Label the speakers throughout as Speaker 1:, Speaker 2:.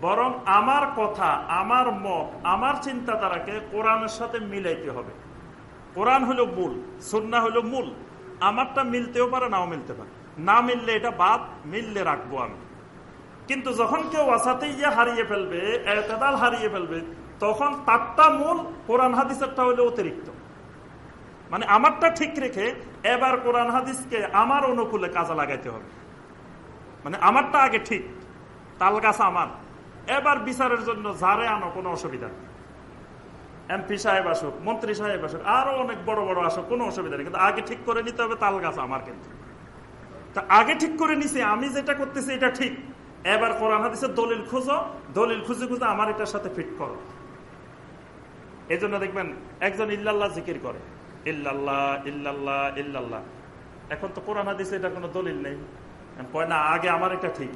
Speaker 1: বরং আমার কথা, আমার মত, আমার চিন্তাধারাকে কোরআনের সাথে মিলাইতে হবে। কোরআন হলো মূল সুন্না হলো মূল। আমারটা মিলতেও পারে, নাও মিলতে পারে। না মিললে এটা বাদ, মিললে রাখব আমি। কিন্তু যখন কেউ আসাতে ইয়ে হারিয়ে ফেলবে, এতেদাল হারিয়ে ফেলবে, তখন তারটা মূল, কোরআন হাদিসেরটা হলো অতিরিক্ত। মানে আমারটা ঠিক রেখে এবার কোরআন হাদিসকে আমার অনুকূলে কাজে লাগাইতে হবে। মানে আমারটা আগে ঠিক তাল গাছ আমার। এবার বিচারের জন্য যারে আনো, কোনো অসুবিধা নেই। এমপি সাহেব আসুক, মন্ত্রী সাহেব আসুক, আরও অনেক বড় বড় আসুক, কোনো অসুবিধা নেই। কিন্তু আগে ঠিক করে নিতে হবে তাল গাছ আমার কিন্তু। তা আগে ঠিক করে নিছি, আমি যেটা করতেছি এটা ঠিক। এবার কোরআন হাদিসের দলিল খুঁজো, দলিল খুঁজে খুঁজে আমার এটার সাথে ফিট করো। এই জন্য দেখবেন, একজন ইল্লাল্লাহ জিকির করে। ইল্লাল্লাহ ইল্লাল্লাহ ইল্লাল্লাহ। এখন তো কোরআন হাদিসে এটা কোনো দলিল নেই। কয়, না, আগে আমার এটা ঠিক।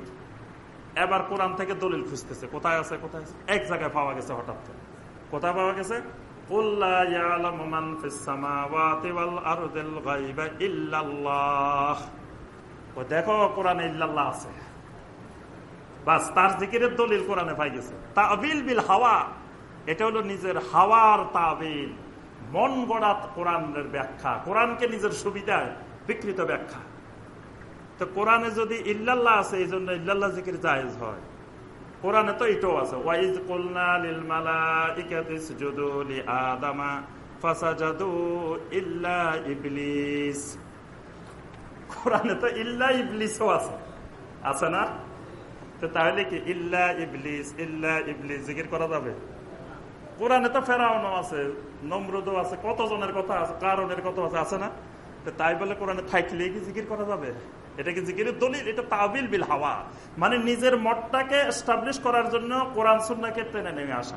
Speaker 1: এবার কোরআন থেকে দলিল খুঁজতেছে। কোথায় আছে কোথায় আছে? এক জায়গায় পাওয়া গেছে হঠাৎ করে। কোথায় পাওয়া গেছে? ইল্লাল্লাহ। আছে। তার দলিল কোরআনে পাই গেছে। তাবিল বিল হাওয়া, এটা হলো নিজের হাওয়ার তাবিল। মন গড়া কোরআনের ব্যাখ্যা। কোরআনকে নিজের সুবিধায় বিকৃত ব্যাখ্যা। তো কোরআনে যদি ইল্লাল্লাহ আছে, এই জন্য ইল্লাল্লাহ জিকির জায়েজ হয়। কোরআনে তো এটাও আছে, ওয়াইজ কুলনা লিল মালাইকাতি ইসজুদু লি আদামা ফাসাজাদু ইল্লা ইবলিস। কোরআনে তো ইল্লা ইবলিসও আছে। আছে না? তো তাহলে কি ইল্লা ইবলিস ইল্লা ইবলিস জিকির করা যাবে? কোরআনে তো ফেরাউনও আছে, নমরুদও আছে, কতজনের কথা আছে, কারণের কথা আছে আছে না? তাই বলে কোরআনে থাকলে কি জিকির করা যাবে? এটা কি জিকিরের দলিল? এটা তাবিল বিল হাওয়া। মানে নিজের মতটাকে এস্টাবলিশ করার জন্য কোরআন সুন্নাকে টেনে নেমে আসা।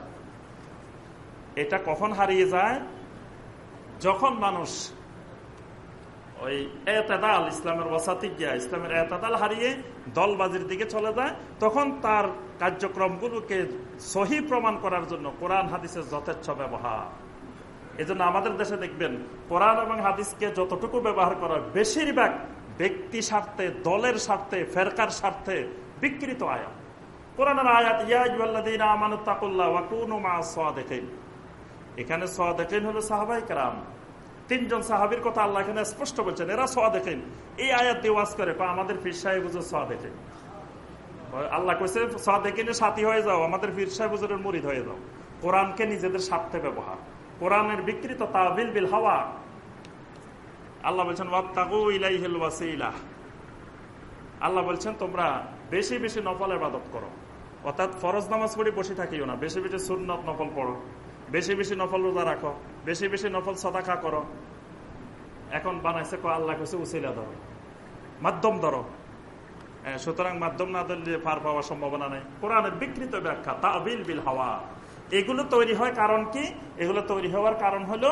Speaker 1: এটা কখন হারিয়ে যায়? যখন মানুষ ওই এতেদাল, ইসলামের ওয়াসাতিজ্ঞা, ইসলামের এতেদাল হারিয়ে দলবাজির দিকে চলে যায়, তখন তার কার্যক্রমগুলোকে সহি প্রমাণ করার জন্য কোরআন, হাদিসের যথেচ্ছ ব্যবহার। এজন্য আমাদের দেশে দেখবেন, কোরআন এবং হাদিসকে যতটুকু ব্যবহার করা বেশিরভাগ ব্যক্তি স্বার্থে, দলের স্বার্থে, ফেরকার স্বার্থে বিকৃত আয়াত। কোরআনের আয়াত ইয়াকুন এখানে দেখেন হলো সাহাবাই কারাম। তিনজন সাহাবির কথা আল্লাহ এখানে স্পষ্ট বলছেন, এরা সোয়া দেখেন এই আয়াত দিয়ে ওয়াজ করে আমাদের ফির সাহেব সোয়া দেখেন আল্লাহ কইছে সোয়া দেখে সাথী হয়ে যাও, আমাদের ফির সাহেব মরিদ হয়ে যাও। কোরআনকে নিজেদের স্বার্থে ব্যবহার। কোরআনের বিকৃত তাবিল বিল হাওয়া। আল্লাহ বলছেন আল্লাহ বলছেন, তোমরা বেশি বেশি নফল ইবাদত করো। অর্থাৎ ফরজ নামাজ পড়ে বসে থাকিও না। বেশি বেশি সুন্নত নফল পড়ো। বেশি বেশি নফল রোজা রাখো। বেশি বেশি নফল সদাখা করো। এখন বানাইছে কো আল্লাহ কাছে উচিলা ধরো। মাধ্যম ধরো। সুতরাং মাধ্যম না ধরলে পার পাওয়ার সম্ভাবনা নেই। কোরআনের বিকৃত ব্যাখ্যা, তাবিল বিল হাওয়া। এগুলো তৈরি হয় কারণ কি? এগুলো তৈরি হওয়ার কারণ হলো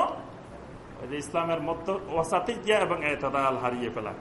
Speaker 1: ইসলামের মধ্য ওয়াসাতিক এবং এতদাল হারিয়ে ফেলা।